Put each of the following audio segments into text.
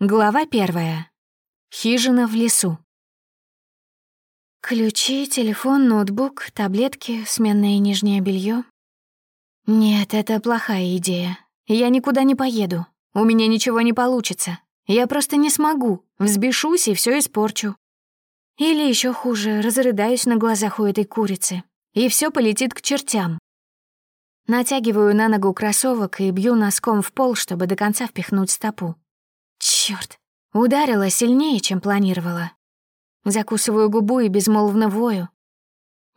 Глава первая. Хижина в лесу. Ключи, телефон, ноутбук, таблетки, сменное нижнее белье. Нет, это плохая идея. Я никуда не поеду. У меня ничего не получится. Я просто не смогу. Взбешусь и все испорчу. Или еще хуже, разрыдаюсь на глазах у этой курицы. И все полетит к чертям. Натягиваю на ногу кроссовок и бью носком в пол, чтобы до конца впихнуть стопу. Чёрт, ударила сильнее, чем планировала. Закусываю губу и безмолвно вою.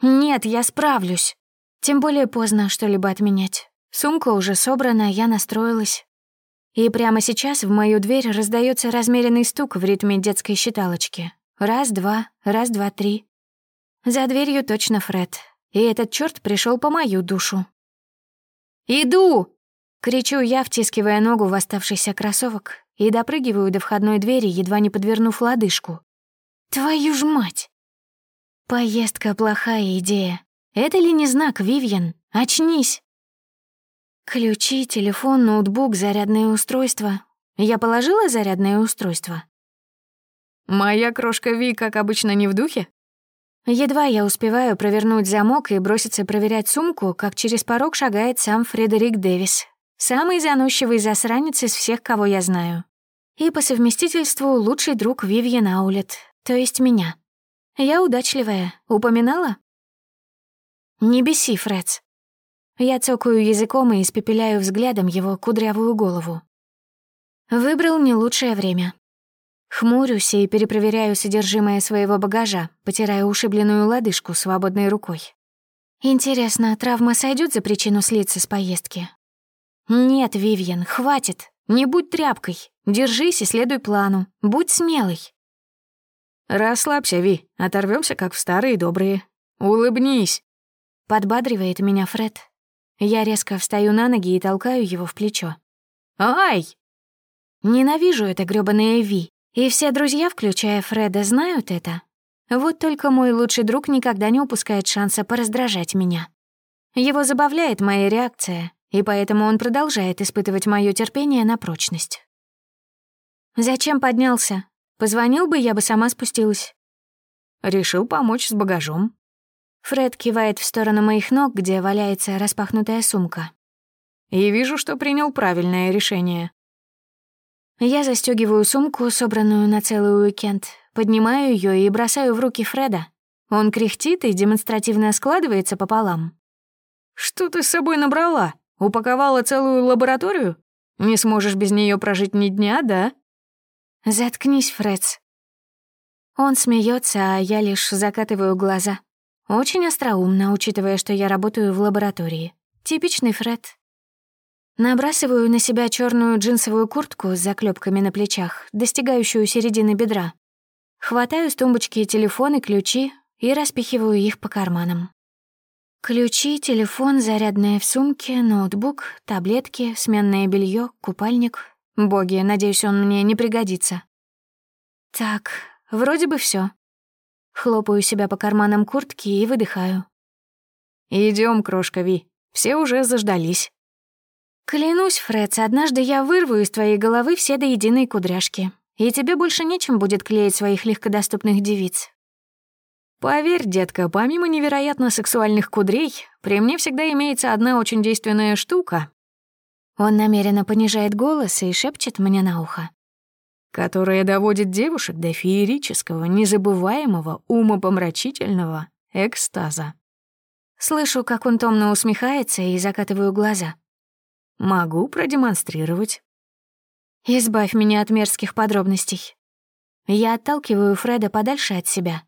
Нет, я справлюсь. Тем более поздно что-либо отменять. Сумка уже собрана, я настроилась. И прямо сейчас в мою дверь раздается размеренный стук в ритме детской считалочки. Раз, два, раз, два, три. За дверью точно Фред. И этот чёрт пришел по мою душу. «Иду!» — кричу я, втискивая ногу в оставшийся кроссовок и допрыгиваю до входной двери, едва не подвернув лодыжку. Твою ж мать! Поездка — плохая идея. Это ли не знак, Вивьен? Очнись! Ключи, телефон, ноутбук, зарядное устройство. Я положила зарядное устройство? Моя крошка Ви, как обычно, не в духе? Едва я успеваю провернуть замок и броситься проверять сумку, как через порог шагает сам Фредерик Дэвис, самый заносчивый засранец из всех, кого я знаю и по совместительству лучший друг Вивьен Аулет, то есть меня. Я удачливая, упоминала? Не беси, Фредс. Я цокаю языком и испепеляю взглядом его кудрявую голову. Выбрал не лучшее время. Хмурюсь и перепроверяю содержимое своего багажа, потирая ушибленную лодыжку свободной рукой. Интересно, травма сойдет за причину слиться с поездки? Нет, Вивьен, хватит. Не будь тряпкой. Держись и следуй плану. Будь смелый. Расслабься, Ви. Оторвемся, как в старые добрые. Улыбнись. Подбадривает меня Фред. Я резко встаю на ноги и толкаю его в плечо. Ай! Ненавижу это грёбаное Ви. И все друзья, включая Фреда, знают это. Вот только мой лучший друг никогда не упускает шанса пораздражать меня. Его забавляет моя реакция, и поэтому он продолжает испытывать мое терпение на прочность. «Зачем поднялся? Позвонил бы, я бы сама спустилась». «Решил помочь с багажом». Фред кивает в сторону моих ног, где валяется распахнутая сумка. «И вижу, что принял правильное решение». Я застегиваю сумку, собранную на целый уикенд, поднимаю ее и бросаю в руки Фреда. Он кряхтит и демонстративно складывается пополам. «Что ты с собой набрала?» Упаковала целую лабораторию? Не сможешь без нее прожить ни дня, да?» «Заткнись, Фредс». Он смеется, а я лишь закатываю глаза. Очень остроумно, учитывая, что я работаю в лаборатории. Типичный Фред. Набрасываю на себя черную джинсовую куртку с заклепками на плечах, достигающую середины бедра. Хватаю с тумбочки телефон и ключи и распихиваю их по карманам. Ключи, телефон, зарядные в сумке, ноутбук, таблетки, сменное белье, купальник. Боги, надеюсь, он мне не пригодится. Так, вроде бы все. Хлопаю себя по карманам куртки и выдыхаю. Идем, крошка Ви, все уже заждались. Клянусь, Фредс, однажды я вырву из твоей головы все до единой кудряшки, и тебе больше нечем будет клеить своих легкодоступных девиц. Поверь, детка, помимо невероятно сексуальных кудрей, при мне всегда имеется одна очень действенная штука. Он намеренно понижает голос и шепчет мне на ухо. Которая доводит девушек до феерического, незабываемого, умопомрачительного экстаза. Слышу, как он томно усмехается и закатываю глаза. Могу продемонстрировать. Избавь меня от мерзких подробностей. Я отталкиваю Фреда подальше от себя.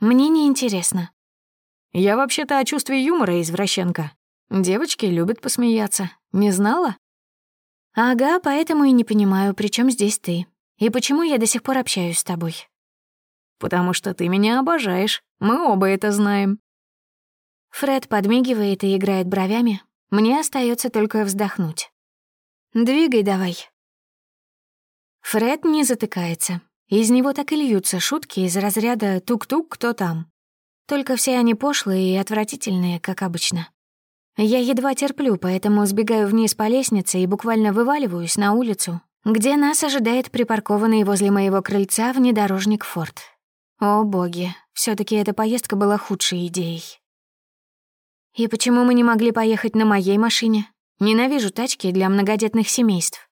Мне не интересно. Я вообще-то о чувстве юмора извращенка. Девочки любят посмеяться. Не знала? Ага, поэтому и не понимаю, при чем здесь ты. И почему я до сих пор общаюсь с тобой. Потому что ты меня обожаешь. Мы оба это знаем. Фред подмигивает и играет бровями. Мне остается только вздохнуть. Двигай давай. Фред не затыкается. Из него так и льются шутки из разряда «тук-тук, кто там?». Только все они пошлые и отвратительные, как обычно. Я едва терплю, поэтому сбегаю вниз по лестнице и буквально вываливаюсь на улицу, где нас ожидает припаркованный возле моего крыльца внедорожник «Форд». О, боги, все таки эта поездка была худшей идеей. И почему мы не могли поехать на моей машине? Ненавижу тачки для многодетных семейств.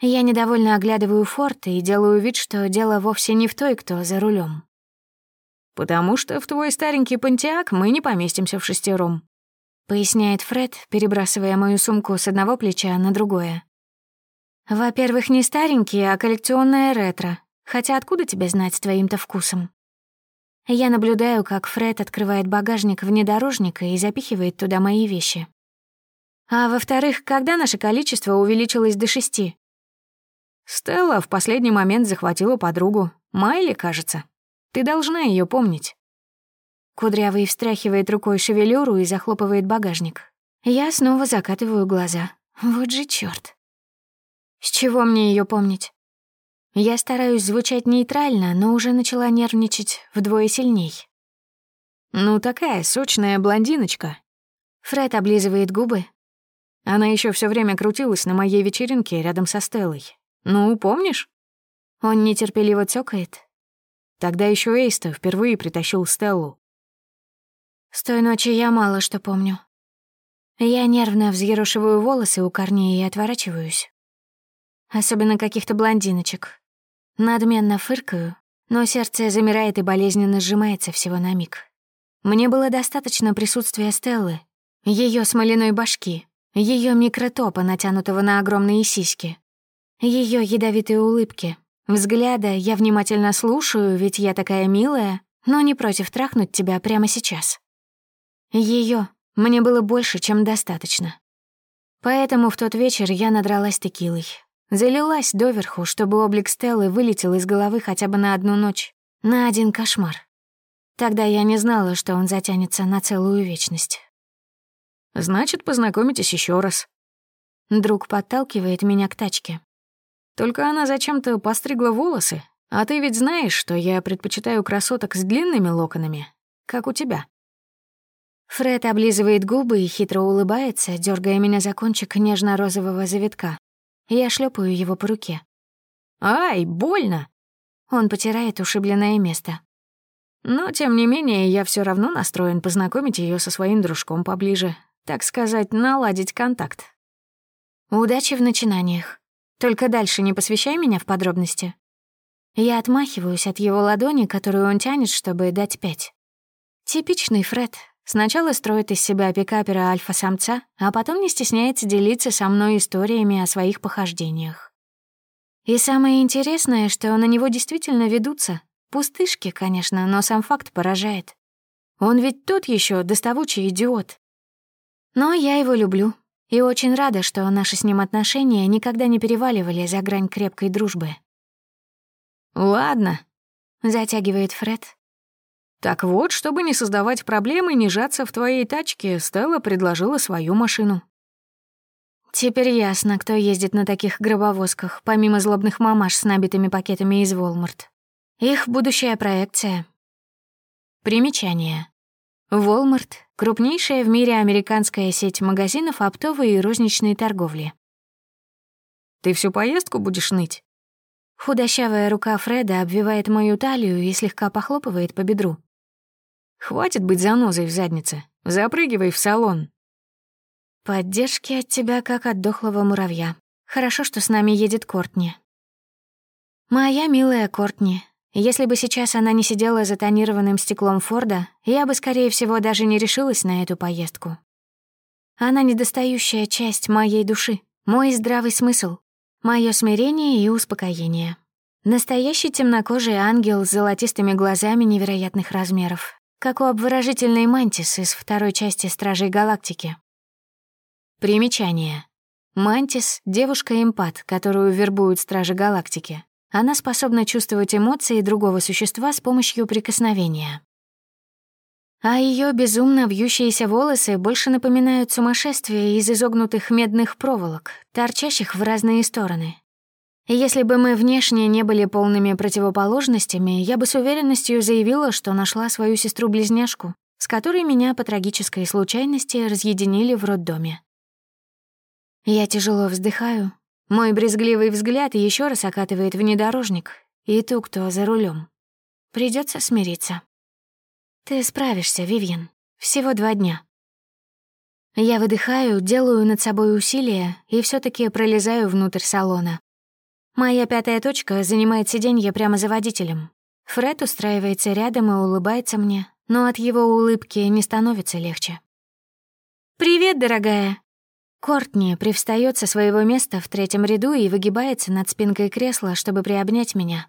Я недовольно оглядываю форт и делаю вид, что дело вовсе не в той, кто за рулем. «Потому что в твой старенький пантеак мы не поместимся в шестером», поясняет Фред, перебрасывая мою сумку с одного плеча на другое. «Во-первых, не старенький, а коллекционное ретро. Хотя откуда тебе знать с твоим-то вкусом?» Я наблюдаю, как Фред открывает багажник внедорожника и запихивает туда мои вещи. А во-вторых, когда наше количество увеличилось до шести? Стелла в последний момент захватила подругу. Майли, кажется. Ты должна ее помнить. Кудрявый встряхивает рукой шевелюру и захлопывает багажник. Я снова закатываю глаза. Вот же чёрт. С чего мне ее помнить? Я стараюсь звучать нейтрально, но уже начала нервничать вдвое сильней. «Ну, такая сочная блондиночка». Фред облизывает губы. Она еще все время крутилась на моей вечеринке рядом со Стеллой. Ну, помнишь? Он нетерпеливо цокает. Тогда еще Эйста впервые притащил Стеллу. С той ночи я мало что помню. Я нервно взъерошиваю волосы у корней и отворачиваюсь. Особенно каких-то блондиночек. Надменно фыркаю, но сердце замирает и болезненно сжимается всего на миг. Мне было достаточно присутствия Стеллы, ее смоляной башки, ее микротопа, натянутого на огромные сиськи, ее ядовитые улыбки. Взгляда я внимательно слушаю, ведь я такая милая, но не против трахнуть тебя прямо сейчас. Ее мне было больше, чем достаточно. Поэтому в тот вечер я надралась текилой, Залилась доверху, чтобы облик Стеллы вылетел из головы хотя бы на одну ночь, на один кошмар. Тогда я не знала, что он затянется на целую вечность. «Значит, познакомитесь еще раз». Друг подталкивает меня к тачке. «Только она зачем-то постригла волосы, а ты ведь знаешь, что я предпочитаю красоток с длинными локонами, как у тебя». Фред облизывает губы и хитро улыбается, дергая меня за кончик нежно-розового завитка. Я шлепаю его по руке. «Ай, больно!» Он потирает ушибленное место. Но, тем не менее, я все равно настроен познакомить ее со своим дружком поближе. Так сказать, наладить контакт. Удачи в начинаниях. Только дальше не посвящай меня в подробности. Я отмахиваюсь от его ладони, которую он тянет, чтобы дать пять. Типичный Фред, Сначала строит из себя пикапера альфа-самца, а потом не стесняется делиться со мной историями о своих похождениях. И самое интересное, что на него действительно ведутся. Пустышки, конечно, но сам факт поражает. Он ведь тот еще доставучий идиот. Но я его люблю и очень рада, что наши с ним отношения никогда не переваливали за грань крепкой дружбы. «Ладно», — затягивает Фред, так вот, чтобы не создавать проблемы и не жаться в твоей тачке, Стелла предложила свою машину. Теперь ясно, кто ездит на таких гробовозках, помимо злобных мамаш с набитыми пакетами из Волмарт. Их будущая проекция. Примечание. Волмарт — крупнейшая в мире американская сеть магазинов оптовой и розничной торговли. «Ты всю поездку будешь ныть?» Худощавая рука Фреда обвивает мою талию и слегка похлопывает по бедру. Хватит быть занозой в заднице. Запрыгивай в салон. Поддержки от тебя, как от дохлого муравья. Хорошо, что с нами едет Кортни. Моя милая Кортни. Если бы сейчас она не сидела за тонированным стеклом Форда, я бы, скорее всего, даже не решилась на эту поездку. Она недостающая часть моей души, мой здравый смысл, мое смирение и успокоение. Настоящий темнокожий ангел с золотистыми глазами невероятных размеров, как у обворожительной Мантис из второй части «Стражей Галактики». Примечание. Мантис — девушка-эмпат, которую вербуют Стражи Галактики. Она способна чувствовать эмоции другого существа с помощью прикосновения. А ее безумно вьющиеся волосы больше напоминают сумасшествие из изогнутых медных проволок, торчащих в разные стороны, если бы мы внешне не были полными противоположностями, я бы с уверенностью заявила, что нашла свою сестру-близняшку, с которой меня по трагической случайности разъединили в роддоме. Я тяжело вздыхаю, Мой брезгливый взгляд еще раз окатывает внедорожник и ту, кто за рулем. Придется смириться. Ты справишься, Вивьен. Всего два дня. Я выдыхаю, делаю над собой усилия и все таки пролезаю внутрь салона. Моя пятая точка занимает сиденье прямо за водителем. Фред устраивается рядом и улыбается мне, но от его улыбки не становится легче. «Привет, дорогая!» Кортни привстаёт со своего места в третьем ряду и выгибается над спинкой кресла, чтобы приобнять меня.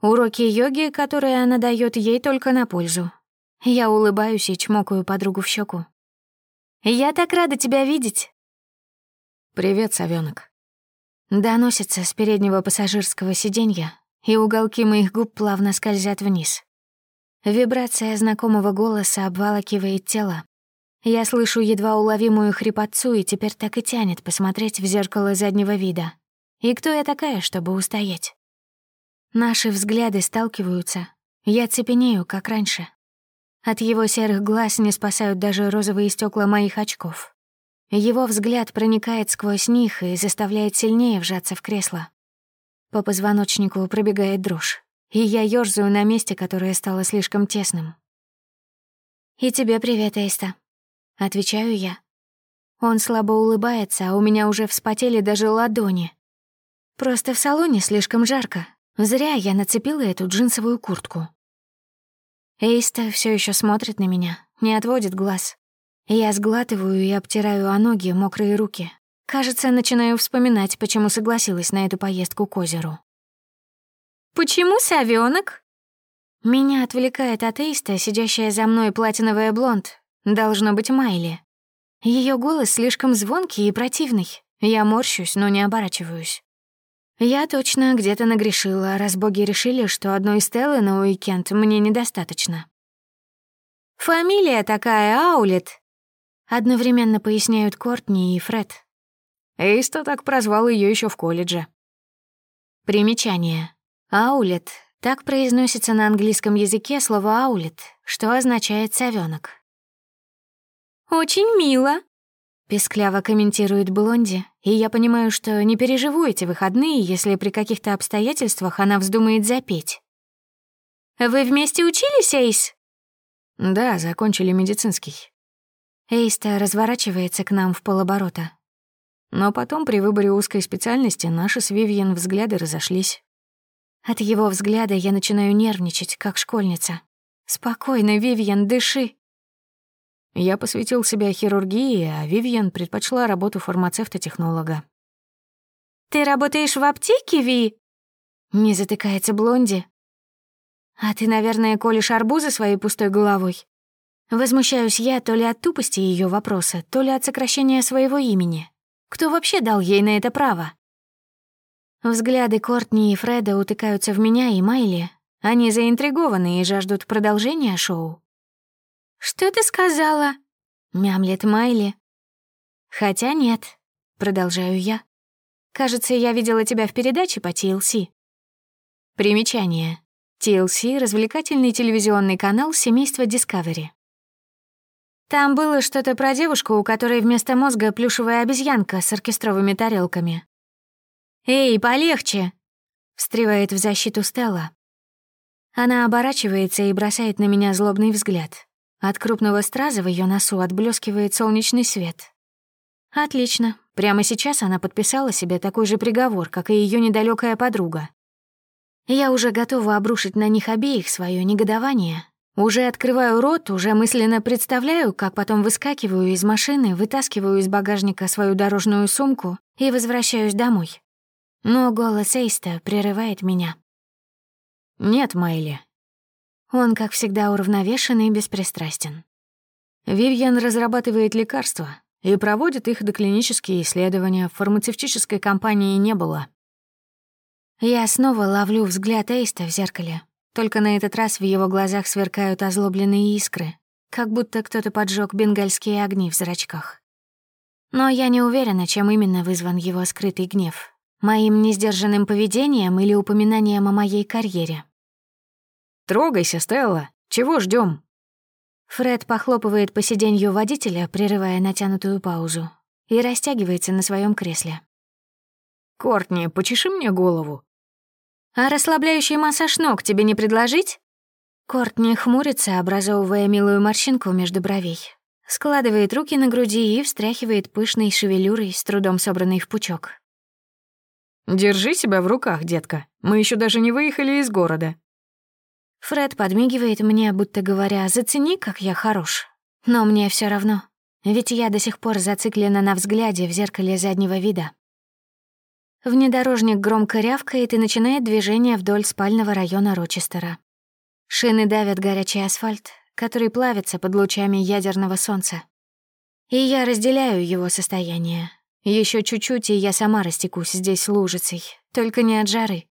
Уроки йоги, которые она дает ей только на пользу. Я улыбаюсь и чмокаю подругу в щеку. «Я так рада тебя видеть!» «Привет, совёнок!» Доносится с переднего пассажирского сиденья, и уголки моих губ плавно скользят вниз. Вибрация знакомого голоса обволакивает тело, я слышу едва уловимую хрипотцу и теперь так и тянет посмотреть в зеркало заднего вида. И кто я такая, чтобы устоять? Наши взгляды сталкиваются. Я цепенею, как раньше. От его серых глаз не спасают даже розовые стекла моих очков. Его взгляд проникает сквозь них и заставляет сильнее вжаться в кресло. По позвоночнику пробегает дрожь, и я ёрзаю на месте, которое стало слишком тесным. «И тебе привет, Эйста», — отвечаю я. Он слабо улыбается, а у меня уже вспотели даже ладони. Просто в салоне слишком жарко. Зря я нацепила эту джинсовую куртку. Эйста все еще смотрит на меня, не отводит глаз. Я сглатываю и обтираю о ноги мокрые руки. Кажется, начинаю вспоминать, почему согласилась на эту поездку к озеру. «Почему совёнок?» Меня отвлекает от Эйста, сидящая за мной платиновая блонд, Должно быть Майли. Ее голос слишком звонкий и противный. Я морщусь, но не оборачиваюсь. Я точно где-то нагрешила, раз боги решили, что одной Стеллы на уикенд мне недостаточно. «Фамилия такая, Аулет», — одновременно поясняют Кортни и Фред. Эйста так прозвал ее еще в колледже. Примечание. Аулет — так произносится на английском языке слово «аулет», что означает «совёнок». «Очень мило», — пескляво комментирует Блонди, и я понимаю, что не переживу эти выходные, если при каких-то обстоятельствах она вздумает запеть. «Вы вместе учились, Эйс?» «Да, закончили медицинский». Эйста разворачивается к нам в полоборота. Но потом при выборе узкой специальности наши с Вивьен взгляды разошлись. От его взгляда я начинаю нервничать, как школьница. «Спокойно, Вивьен, дыши!» Я посвятил себя хирургии, а Вивьен предпочла работу фармацевта-технолога. «Ты работаешь в аптеке, Ви?» Не затыкается Блонди. «А ты, наверное, колешь арбузы своей пустой головой?» Возмущаюсь я то ли от тупости ее вопроса, то ли от сокращения своего имени. Кто вообще дал ей на это право? Взгляды Кортни и Фреда утыкаются в меня и Майли. Они заинтригованы и жаждут продолжения шоу. «Что ты сказала?» — мямлет Майли. «Хотя нет», — продолжаю я. «Кажется, я видела тебя в передаче по TLC». Примечание. TLC — развлекательный телевизионный канал семейства Discovery. Там было что-то про девушку, у которой вместо мозга плюшевая обезьянка с оркестровыми тарелками. «Эй, полегче!» — встревает в защиту Стелла. Она оборачивается и бросает на меня злобный взгляд. От крупного страза в ее носу отблескивает солнечный свет. Отлично. Прямо сейчас она подписала себе такой же приговор, как и ее недалекая подруга. Я уже готова обрушить на них обеих свое негодование. Уже открываю рот, уже мысленно представляю, как потом выскакиваю из машины, вытаскиваю из багажника свою дорожную сумку и возвращаюсь домой. Но голос Эйста прерывает меня. «Нет, Майли, он, как всегда, уравновешен и беспристрастен. Вивьен разрабатывает лекарства и проводит их доклинические исследования. В фармацевтической компании не было. Я снова ловлю взгляд Эйста в зеркале. Только на этот раз в его глазах сверкают озлобленные искры, как будто кто-то поджег бенгальские огни в зрачках. Но я не уверена, чем именно вызван его скрытый гнев. Моим несдержанным поведением или упоминанием о моей карьере. Трогайся, Стелла. Чего ждем? Фред похлопывает по сиденью водителя, прерывая натянутую паузу, и растягивается на своем кресле. Кортни, почеши мне голову». «А расслабляющий массаж ног тебе не предложить?» Кортни хмурится, образовывая милую морщинку между бровей. Складывает руки на груди и встряхивает пышной шевелюрой, с трудом собранной в пучок. «Держи себя в руках, детка. Мы еще даже не выехали из города». Фред подмигивает мне, будто говоря, «Зацени, как я хорош». Но мне все равно, ведь я до сих пор зациклена на взгляде в зеркале заднего вида. Внедорожник громко рявкает и начинает движение вдоль спального района Рочестера. Шины давят горячий асфальт, который плавится под лучами ядерного солнца. И я разделяю его состояние. Еще чуть-чуть, и я сама растекусь здесь лужицей, только не от жары.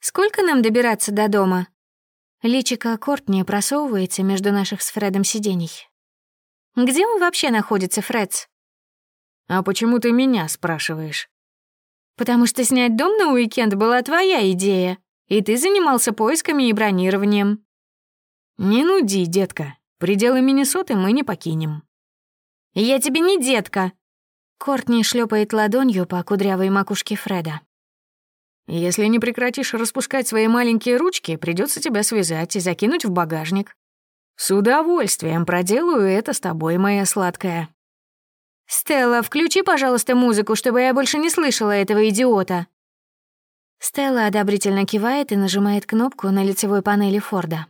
«Сколько нам добираться до дома?» Личико Кортни просовывается между наших с Фредом сидений. «Где он вообще находится, Фредс?» «А почему ты меня спрашиваешь?» «Потому что снять дом на уикенд была твоя идея», и ты занимался поисками и бронированием». «Не нуди, детка. Пределы Миннесоты мы не покинем». «Я тебе не детка». Кортни шлепает ладонью по кудрявой макушке Фреда. «Если не прекратишь распускать свои маленькие ручки, придется тебя связать и закинуть в багажник. С удовольствием проделаю это с тобой, моя сладкая». «Стелла, включи, пожалуйста, музыку, чтобы я больше не слышала этого идиота», Стелла одобрительно кивает и нажимает кнопку на лицевой панели Форда.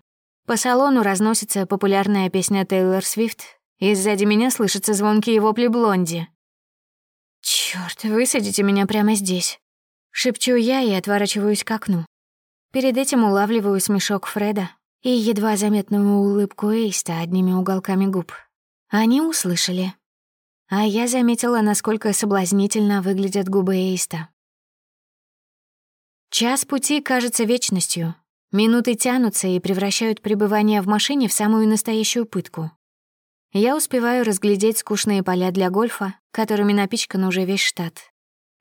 По салону разносится популярная песня Тейлор Свифт, и сзади меня слышатся звонкие вопли Блонди. «Чёрт, высадите меня прямо здесь!» Шепчу я и отворачиваюсь к окну. Перед этим улавливаю смешок Фреда и едва заметную улыбку Эйста одними уголками губ. Они услышали. А я заметила, насколько соблазнительно выглядят губы Эйста. Час пути кажется вечностью. Минуты тянутся и превращают пребывание в машине в самую настоящую пытку. Я успеваю разглядеть скучные поля для гольфа, которыми напичкан уже весь штат.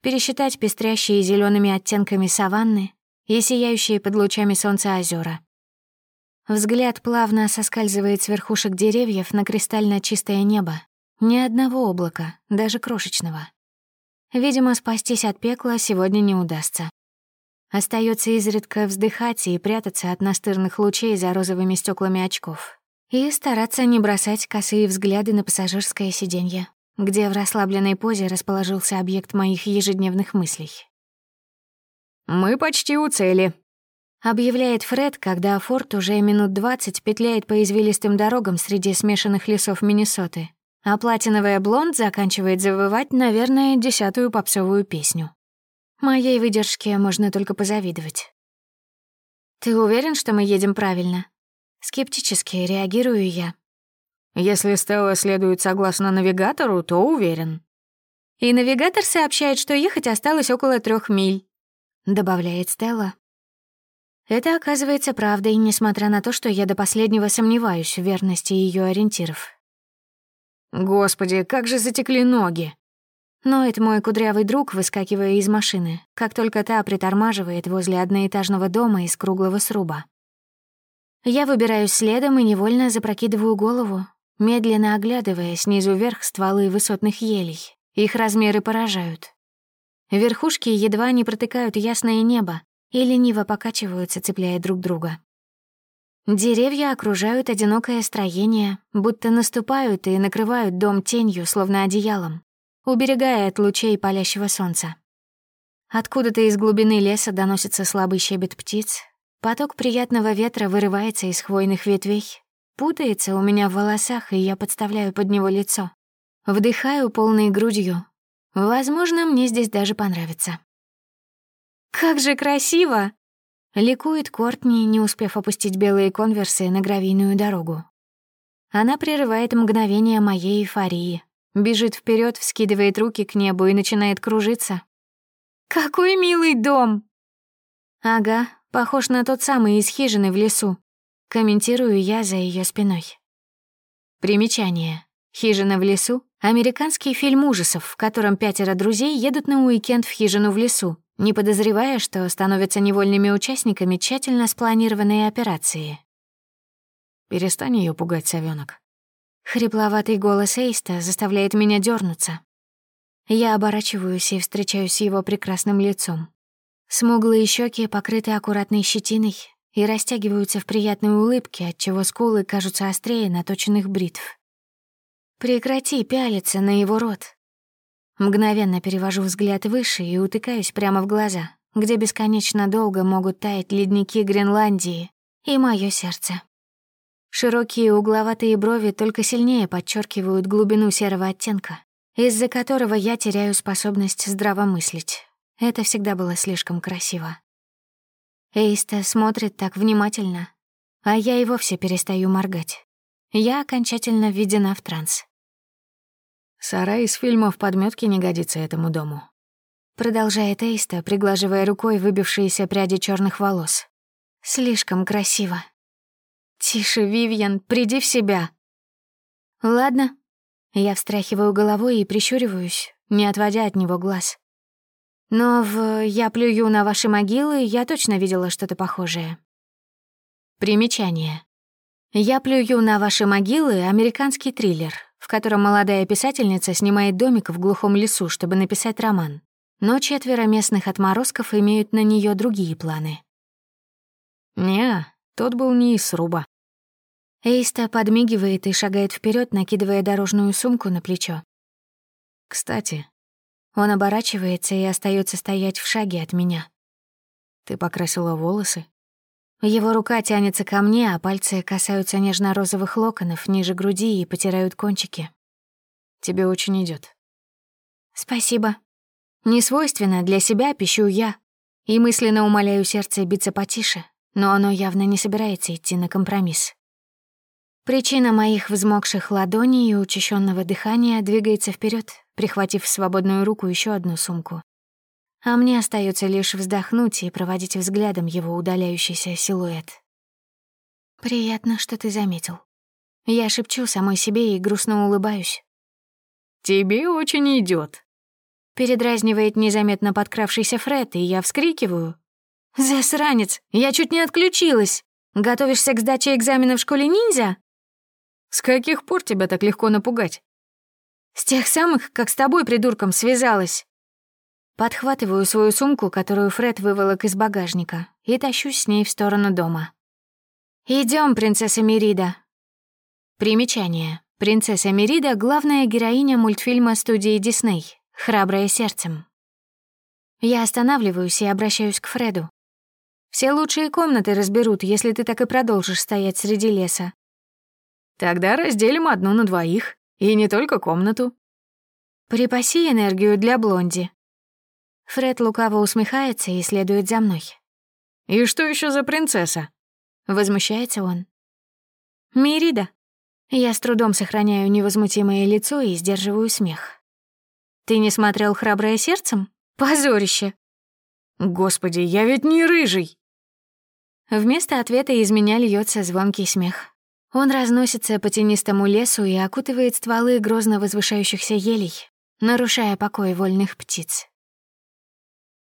Пересчитать пестрящие зелеными оттенками саванны и сияющие под лучами солнца озера. Взгляд плавно соскальзывает с верхушек деревьев на кристально чистое небо. Ни одного облака, даже крошечного. Видимо, спастись от пекла сегодня не удастся. Остается изредка вздыхать и прятаться от настырных лучей за розовыми стеклами очков. И стараться не бросать косые взгляды на пассажирское сиденье, где в расслабленной позе расположился объект моих ежедневных мыслей. «Мы почти у цели», — объявляет Фред, когда Форд уже минут двадцать петляет по извилистым дорогам среди смешанных лесов Миннесоты, а платиновая блонд заканчивает завывать, наверное, десятую попсовую песню. Моей выдержке можно только позавидовать. «Ты уверен, что мы едем правильно?» Скептически реагирую я. «Если Стелла следует согласно навигатору, то уверен». «И навигатор сообщает, что ехать осталось около трех миль», — добавляет Стелла. Это оказывается правдой, несмотря на то, что я до последнего сомневаюсь в верности ее ориентиров. «Господи, как же затекли ноги!» Но это мой кудрявый друг, выскакивая из машины, как только та притормаживает возле одноэтажного дома из круглого сруба. Я выбираюсь следом и невольно запрокидываю голову, медленно оглядывая снизу вверх стволы высотных елей. Их размеры поражают. Верхушки едва не протыкают ясное небо и лениво покачиваются, цепляя друг друга. Деревья окружают одинокое строение, будто наступают и накрывают дом тенью, словно одеялом уберегая от лучей палящего солнца. Откуда-то из глубины леса доносится слабый щебет птиц, поток приятного ветра вырывается из хвойных ветвей, путается у меня в волосах, и я подставляю под него лицо. Вдыхаю полной грудью. Возможно, мне здесь даже понравится. «Как же красиво!» — ликует Кортни, не успев опустить белые конверсы на гравийную дорогу. Она прерывает мгновение моей эйфории, Бежит вперед, вскидывает руки к небу и начинает кружиться. «Какой милый дом!» «Ага, похож на тот самый из хижины в лесу», — комментирую я за ее спиной. Примечание. «Хижина в лесу» — американский фильм ужасов, в котором пятеро друзей едут на уикенд в хижину в лесу, не подозревая, что становятся невольными участниками тщательно спланированной операции. «Перестань ее пугать, совёнок», Хрипловатый голос Эйста заставляет меня дернуться. Я оборачиваюсь и встречаюсь с его прекрасным лицом. Смуглые щеки покрыты аккуратной щетиной и растягиваются в приятной улыбке, отчего скулы кажутся острее наточенных бритв. Прекрати пялиться на его рот. Мгновенно перевожу взгляд выше и утыкаюсь прямо в глаза, где бесконечно долго могут таять ледники Гренландии и мое сердце. Широкие угловатые брови только сильнее подчеркивают глубину серого оттенка, из-за которого я теряю способность здраво мыслить. Это всегда было слишком красиво. Эйста смотрит так внимательно, а я и вовсе перестаю моргать. Я окончательно введена в транс. Сарай из фильмов подметки не годится этому дому. Продолжает Эйста, приглаживая рукой выбившиеся пряди черных волос. Слишком красиво. Тише, Вивьен, приди в себя. Ладно. Я встряхиваю головой и прищуриваюсь, не отводя от него глаз. Но в «Я плюю на ваши могилы» я точно видела что-то похожее. Примечание. «Я плюю на ваши могилы» — американский триллер, в котором молодая писательница снимает домик в глухом лесу, чтобы написать роман. Но четверо местных отморозков имеют на нее другие планы. Не, тот был не из сруба. Эйста подмигивает и шагает вперед, накидывая дорожную сумку на плечо. Кстати, он оборачивается и остается стоять в шаге от меня. Ты покрасила волосы? Его рука тянется ко мне, а пальцы касаются нежно-розовых локонов ниже груди и потирают кончики. Тебе очень идет. Спасибо. Несвойственно для себя пищу я. И мысленно умоляю сердце биться потише, но оно явно не собирается идти на компромисс. Причина моих взмокших ладоней и учащенного дыхания двигается вперед, прихватив в свободную руку еще одну сумку. А мне остается лишь вздохнуть и проводить взглядом его удаляющийся силуэт. «Приятно, что ты заметил». Я шепчу самой себе и грустно улыбаюсь. «Тебе очень идет. Передразнивает незаметно подкравшийся Фред, и я вскрикиваю. «Засранец! Я чуть не отключилась! Готовишься к сдаче экзамена в школе ниндзя?» С каких пор тебя так легко напугать? С тех самых, как с тобой, придурком, связалась. Подхватываю свою сумку, которую Фред выволок из багажника, и тащусь с ней в сторону дома. Идем, принцесса Мерида. Примечание. Принцесса Мерида — главная героиня мультфильма студии Дисней «Храбрая сердцем». Я останавливаюсь и обращаюсь к Фреду. Все лучшие комнаты разберут, если ты так и продолжишь стоять среди леса. Тогда разделим одну на двоих, и не только комнату. Припаси энергию для блонди. Фред лукаво усмехается и следует за мной. И что еще за принцесса? Возмущается он. Мирида. Я с трудом сохраняю невозмутимое лицо и сдерживаю смех. Ты не смотрел «Храброе сердцем»? Позорище. Господи, я ведь не рыжий. Вместо ответа из меня льется звонкий смех. Он разносится по тенистому лесу и окутывает стволы грозно возвышающихся елей, нарушая покой вольных птиц.